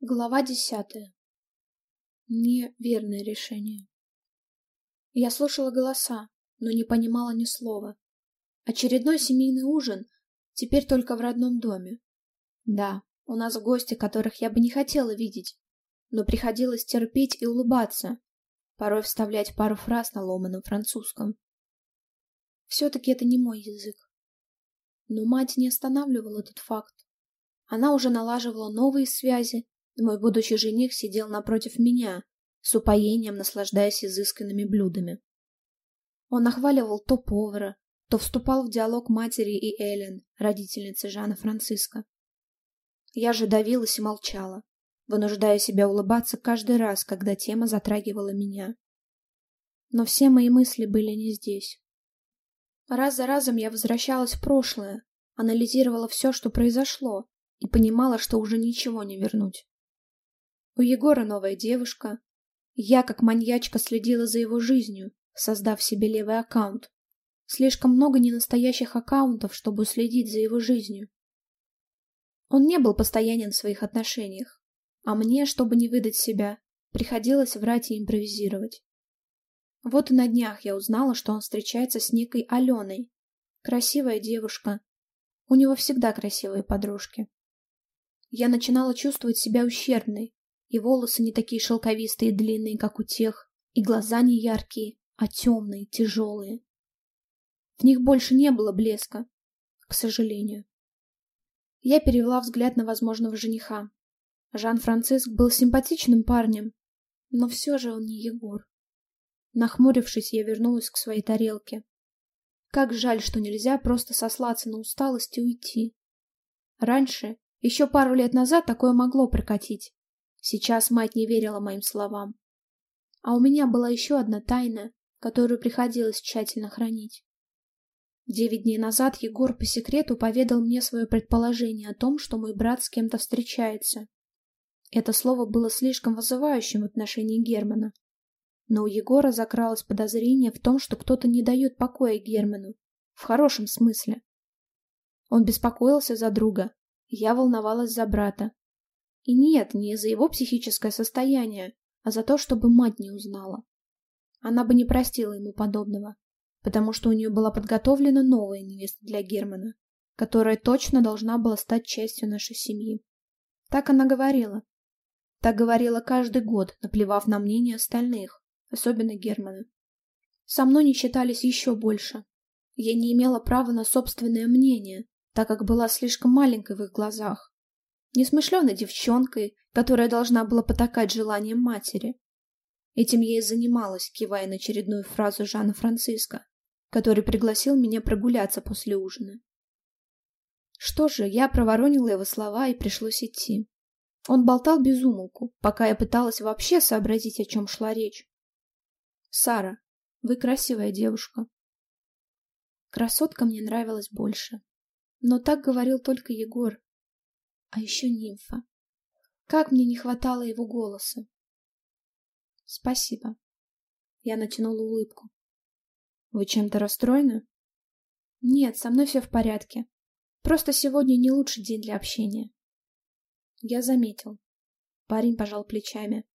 Глава десятая. Неверное решение. Я слушала голоса, но не понимала ни слова. Очередной семейный ужин, теперь только в родном доме. Да, у нас гости, которых я бы не хотела видеть, но приходилось терпеть и улыбаться, порой вставлять пару фраз на ломаном французском. Все-таки это не мой язык. Но мать не останавливала этот факт. Она уже налаживала новые связи, мой будущий жених сидел напротив меня, с упоением наслаждаясь изысканными блюдами. Он нахваливал то повара, то вступал в диалог матери и Эллен, родительницы Жана Франциска. Я же давилась и молчала, вынуждая себя улыбаться каждый раз, когда тема затрагивала меня. Но все мои мысли были не здесь. Раз за разом я возвращалась в прошлое, анализировала все, что произошло, и понимала, что уже ничего не вернуть. У Егора новая девушка. Я, как маньячка, следила за его жизнью, создав себе левый аккаунт. Слишком много ненастоящих аккаунтов, чтобы следить за его жизнью. Он не был постоянен в своих отношениях, а мне, чтобы не выдать себя, приходилось врать и импровизировать. Вот и на днях я узнала, что он встречается с некой Аленой. Красивая девушка. У него всегда красивые подружки. Я начинала чувствовать себя ущербной, и волосы не такие шелковистые и длинные, как у тех, и глаза не яркие, а темные, тяжелые. В них больше не было блеска, к сожалению. Я перевела взгляд на возможного жениха. Жан-Франциск был симпатичным парнем, но все же он не Егор. Нахмурившись, я вернулась к своей тарелке. Как жаль, что нельзя просто сослаться на усталость и уйти. Раньше, еще пару лет назад, такое могло прокатить. Сейчас мать не верила моим словам. А у меня была еще одна тайна, которую приходилось тщательно хранить. Девять дней назад Егор по секрету поведал мне свое предположение о том, что мой брат с кем-то встречается. Это слово было слишком вызывающим в отношении Германа. Но у Егора закралось подозрение в том, что кто-то не дает покоя Герману. В хорошем смысле. Он беспокоился за друга. Я волновалась за брата. И нет, не за его психическое состояние, а за то, чтобы мать не узнала. Она бы не простила ему подобного, потому что у нее была подготовлена новая невеста для Германа, которая точно должна была стать частью нашей семьи. Так она говорила. Так говорила каждый год, наплевав на мнение остальных, особенно Германа. Со мной не считались еще больше. Я не имела права на собственное мнение, так как была слишком маленькой в их глазах несмышленой девчонкой, которая должна была потакать желанием матери. Этим я и занималась, кивая на очередную фразу Жана Франциска, который пригласил меня прогуляться после ужина. Что же, я проворонила его слова и пришлось идти. Он болтал без умолку, пока я пыталась вообще сообразить, о чем шла речь. «Сара, вы красивая девушка». Красотка мне нравилась больше. Но так говорил только Егор, а еще нимфа. Как мне не хватало его голоса. Спасибо. Я натянула улыбку. Вы чем-то расстроены? Нет, со мной все в порядке. Просто сегодня не лучший день для общения. Я заметил. Парень пожал плечами.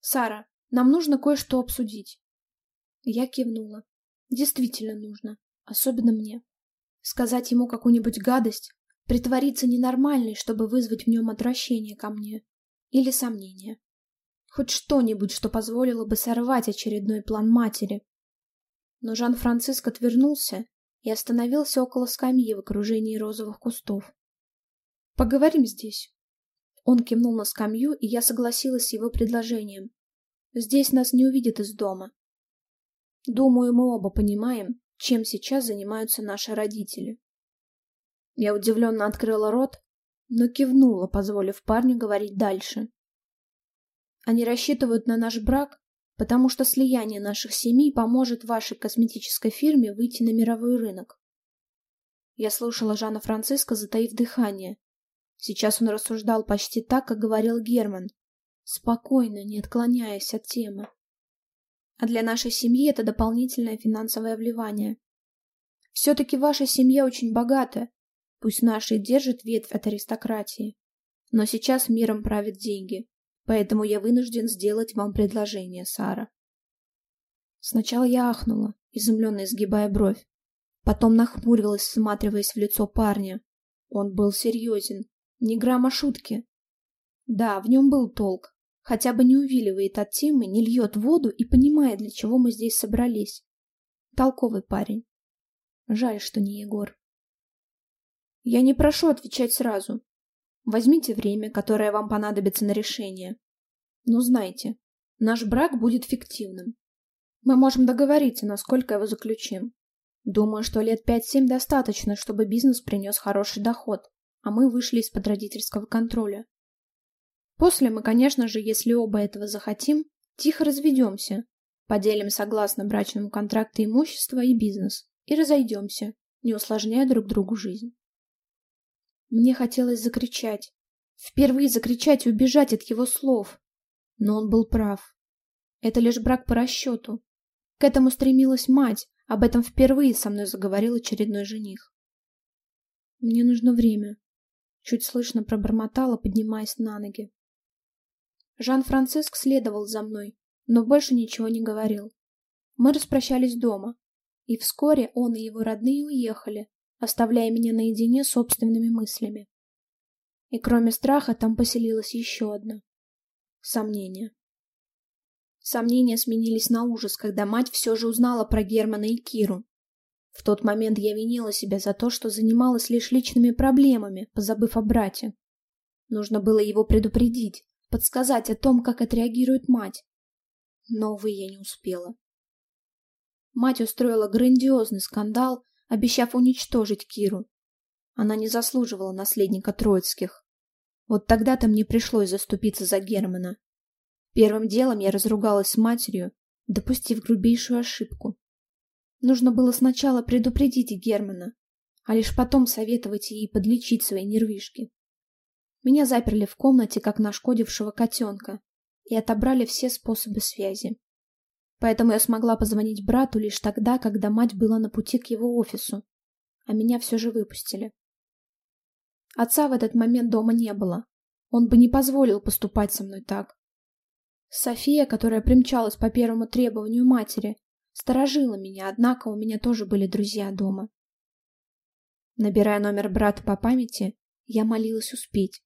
Сара, нам нужно кое-что обсудить. Я кивнула. Действительно нужно. Особенно мне. Сказать ему какую-нибудь гадость, Притвориться ненормальной, чтобы вызвать в нем отвращение ко мне. Или сомнение. Хоть что-нибудь, что позволило бы сорвать очередной план матери. Но Жан-Франциск отвернулся и остановился около скамьи в окружении розовых кустов. «Поговорим здесь». Он кивнул на скамью, и я согласилась с его предложением. «Здесь нас не увидят из дома. Думаю, мы оба понимаем, чем сейчас занимаются наши родители». Я удивленно открыла рот, но кивнула, позволив парню говорить дальше. Они рассчитывают на наш брак, потому что слияние наших семей поможет вашей косметической фирме выйти на мировой рынок. Я слушала Жана Франциска, затаив дыхание. Сейчас он рассуждал почти так, как говорил Герман, спокойно, не отклоняясь от темы. А для нашей семьи это дополнительное финансовое вливание. Все-таки ваша семья очень богатая, Пусть наши держат ветвь от аристократии. Но сейчас миром правят деньги, поэтому я вынужден сделать вам предложение, Сара. Сначала я ахнула, изумленно изгибая бровь. Потом нахмурилась, всматриваясь в лицо парня. Он был серьезен, ни грамма шутки. Да, в нем был толк. Хотя бы не увиливает от темы, не льет воду и понимает, для чего мы здесь собрались. Толковый парень. Жаль, что не Егор. Я не прошу отвечать сразу. Возьмите время, которое вам понадобится на решение. Но знайте, наш брак будет фиктивным. Мы можем договориться, насколько его заключим. Думаю, что лет пять-семь достаточно, чтобы бизнес принес хороший доход, а мы вышли из-под родительского контроля. После мы, конечно же, если оба этого захотим, тихо разведемся, поделим согласно брачному контракту имущество и бизнес и разойдемся, не усложняя друг другу жизнь. Мне хотелось закричать. Впервые закричать и убежать от его слов. Но он был прав. Это лишь брак по расчету. К этому стремилась мать, об этом впервые со мной заговорил очередной жених. Мне нужно время. Чуть слышно пробормотала, поднимаясь на ноги. Жан-Франциск следовал за мной, но больше ничего не говорил. Мы распрощались дома, и вскоре он и его родные уехали, оставляя меня наедине с собственными мыслями. И кроме страха там поселилось еще одно — сомнение. Сомнения сменились на ужас, когда мать все же узнала про Германа и Киру. В тот момент я винила себя за то, что занималась лишь личными проблемами, позабыв о брате. Нужно было его предупредить, подсказать о том, как отреагирует мать. Но, увы, я не успела. Мать устроила грандиозный скандал, обещав уничтожить Киру. Она не заслуживала наследника Троицких. Вот тогда-то мне пришлось заступиться за Германа. Первым делом я разругалась с матерью, допустив грубейшую ошибку. Нужно было сначала предупредить Германа, а лишь потом советовать ей подлечить свои нервишки. Меня заперли в комнате, как нашкодившего котенка, и отобрали все способы связи. Поэтому я смогла позвонить брату лишь тогда, когда мать была на пути к его офису, а меня все же выпустили. Отца в этот момент дома не было. Он бы не позволил поступать со мной так. София, которая примчалась по первому требованию матери, сторожила меня, однако у меня тоже были друзья дома. Набирая номер брата по памяти, я молилась успеть.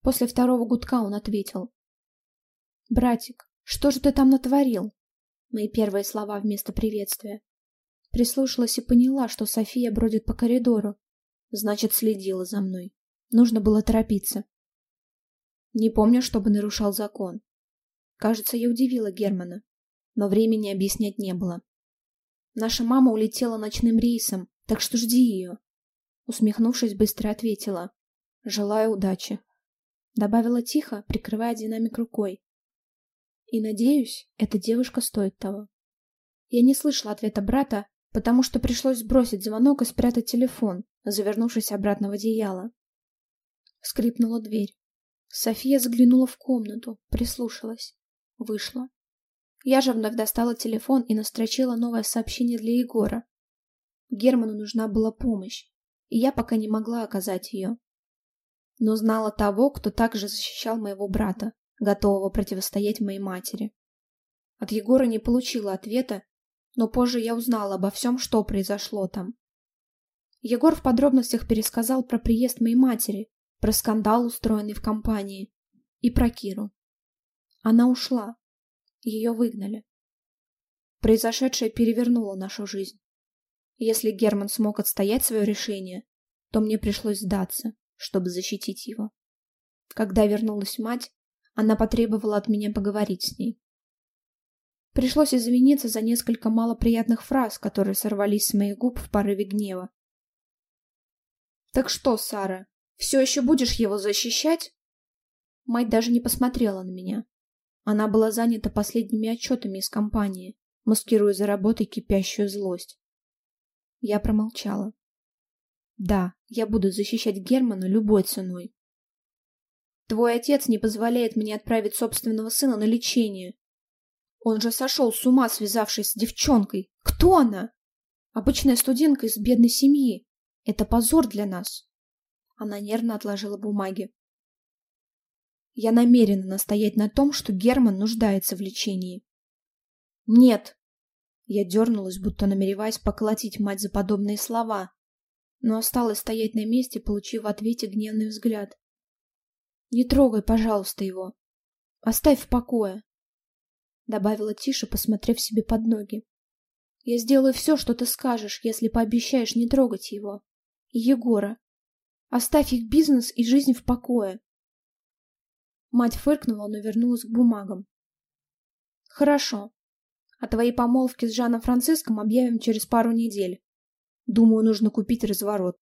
После второго гудка он ответил. «Братик, что же ты там натворил?» Мои первые слова вместо приветствия. Прислушалась и поняла, что София бродит по коридору. Значит, следила за мной. Нужно было торопиться. Не помню, чтобы нарушал закон. Кажется, я удивила Германа. Но времени объяснять не было. Наша мама улетела ночным рейсом, так что жди ее. Усмехнувшись, быстро ответила. Желаю удачи. Добавила тихо, прикрывая динамик рукой. И надеюсь, эта девушка стоит того. Я не слышала ответа брата, потому что пришлось сбросить звонок и спрятать телефон, завернувшись обратно в одеяло. Скрипнула дверь. София заглянула в комнату, прислушалась. Вышла. Я же вновь достала телефон и настрочила новое сообщение для Егора. Герману нужна была помощь, и я пока не могла оказать ее. Но знала того, кто также защищал моего брата готового противостоять моей матери. От Егора не получила ответа, но позже я узнала обо всем, что произошло там. Егор в подробностях пересказал про приезд моей матери, про скандал, устроенный в компании, и про Киру. Она ушла. Ее выгнали. Произошедшее перевернуло нашу жизнь. Если Герман смог отстоять свое решение, то мне пришлось сдаться, чтобы защитить его. Когда вернулась мать, она потребовала от меня поговорить с ней. Пришлось извиниться за несколько малоприятных фраз, которые сорвались с моих губ в порыве гнева. «Так что, Сара, все еще будешь его защищать?» Мать даже не посмотрела на меня. Она была занята последними отчетами из компании, маскируя за работой кипящую злость. Я промолчала. «Да, я буду защищать Германа любой ценой. Твой отец не позволяет мне отправить собственного сына на лечение. Он же сошел с ума, связавшись с девчонкой. Кто она? Обычная студентка из бедной семьи. Это позор для нас. Она нервно отложила бумаги. Я намерена настоять на том, что Герман нуждается в лечении. Нет. Я дернулась, будто намереваясь поколотить мать за подобные слова, но осталась стоять на месте, получив в ответе гневный взгляд. Не трогай, пожалуйста, его. Оставь в покое. Добавила тише, посмотрев себе под ноги. Я сделаю все, что ты скажешь, если пообещаешь не трогать его. И Егора. Оставь их бизнес и жизнь в покое. Мать фыркнула, но вернулась к бумагам. Хорошо. О твоей помолвке с Жаном Франциском объявим через пару недель. Думаю, нужно купить разворот.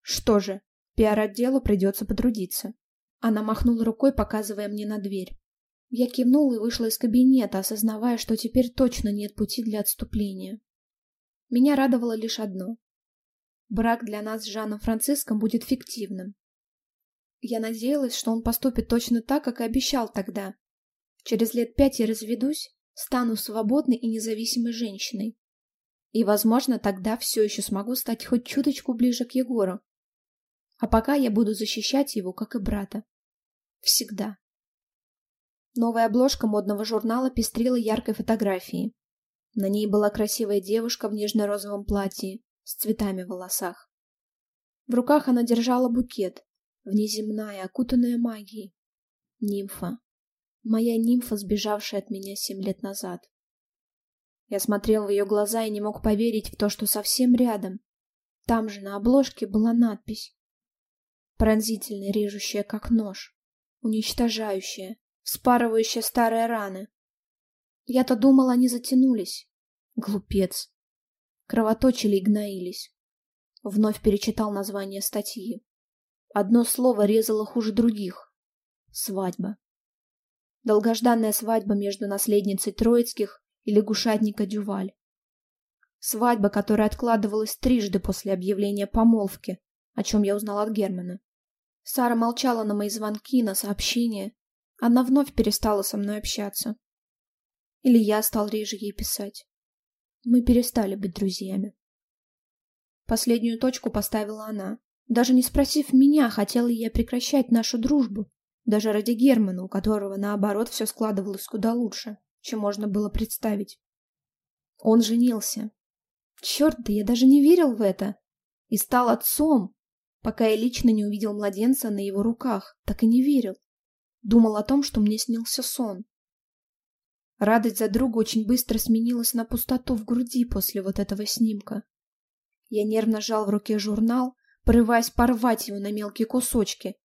Что же, пиар-отделу придется потрудиться. Она махнула рукой, показывая мне на дверь. Я кивнула и вышла из кабинета, осознавая, что теперь точно нет пути для отступления. Меня радовало лишь одно. Брак для нас с Жаном Франциском будет фиктивным. Я надеялась, что он поступит точно так, как и обещал тогда. Через лет пять я разведусь, стану свободной и независимой женщиной. И, возможно, тогда все еще смогу стать хоть чуточку ближе к Егору. А пока я буду защищать его, как и брата. Всегда. Новая обложка модного журнала пестрила яркой фотографией. На ней была красивая девушка в нежно-розовом платье с цветами в волосах. В руках она держала букет, внеземная, окутанная магией. Нимфа. Моя нимфа, сбежавшая от меня семь лет назад. Я смотрел в ее глаза и не мог поверить в то, что совсем рядом. Там же на обложке была надпись. Пронзительная, режущая, как нож. Уничтожающая, вспарывающая старые раны. Я-то думал, они затянулись. Глупец. Кровоточили и гноились. Вновь перечитал название статьи. Одно слово резало хуже других. Свадьба. Долгожданная свадьба между наследницей Троицких и лягушатника Дюваль. Свадьба, которая откладывалась трижды после объявления помолвки, о чем я узнал от Германа. Сара молчала на мои звонки, на сообщения. Она вновь перестала со мной общаться. Или я стал реже ей писать. Мы перестали быть друзьями. Последнюю точку поставила она. Даже не спросив меня, хотела ли я прекращать нашу дружбу. Даже ради Германа, у которого, наоборот, все складывалось куда лучше, чем можно было представить. Он женился. Черт, да я даже не верил в это. И стал отцом, пока я лично не увидел младенца на его руках, так и не верил. Думал о том, что мне снился сон. Радость за друга очень быстро сменилась на пустоту в груди после вот этого снимка. Я нервно жал в руке журнал, порываясь порвать его на мелкие кусочки.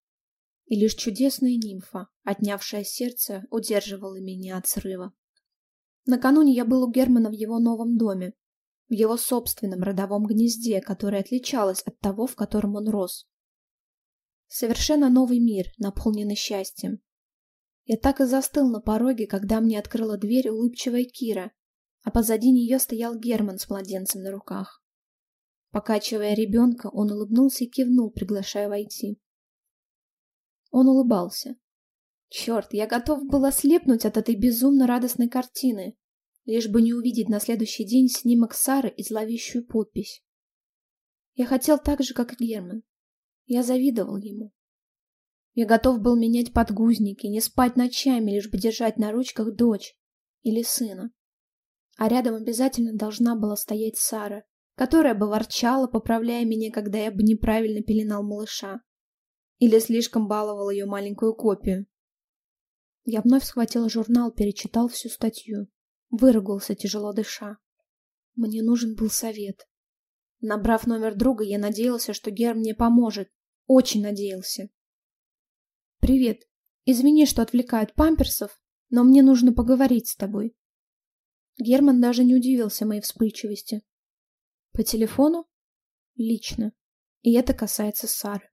И лишь чудесная нимфа, отнявшая сердце, удерживала меня от срыва. Накануне я был у Германа в его новом доме, в его собственном родовом гнезде, которое отличалось от того, в котором он рос. Совершенно новый мир, наполненный счастьем, я так и застыл на пороге, когда мне открыла дверь улыбчивая Кира, а позади нее стоял Герман с младенцем на руках. Покачивая ребенка, он улыбнулся и кивнул, приглашая войти. Он улыбался. Черт, я готов был ослепнуть от этой безумно радостной картины, лишь бы не увидеть на следующий день снимок Сары и зловещую подпись. Я хотел так же, как и Герман. Я завидовал ему. Я готов был менять подгузники, не спать ночами, лишь бы держать на ручках дочь или сына. А рядом обязательно должна была стоять Сара, которая бы ворчала, поправляя меня, когда я бы неправильно пеленал малыша. Или слишком баловал ее маленькую копию. Я вновь схватил журнал, перечитал всю статью. Выругался, тяжело дыша. Мне нужен был совет. Набрав номер друга, я надеялся, что Гер мне поможет. Очень надеялся. «Привет. Извини, что отвлекают памперсов, но мне нужно поговорить с тобой». Герман даже не удивился моей вспыльчивости. «По телефону?» «Лично. И это касается Сары».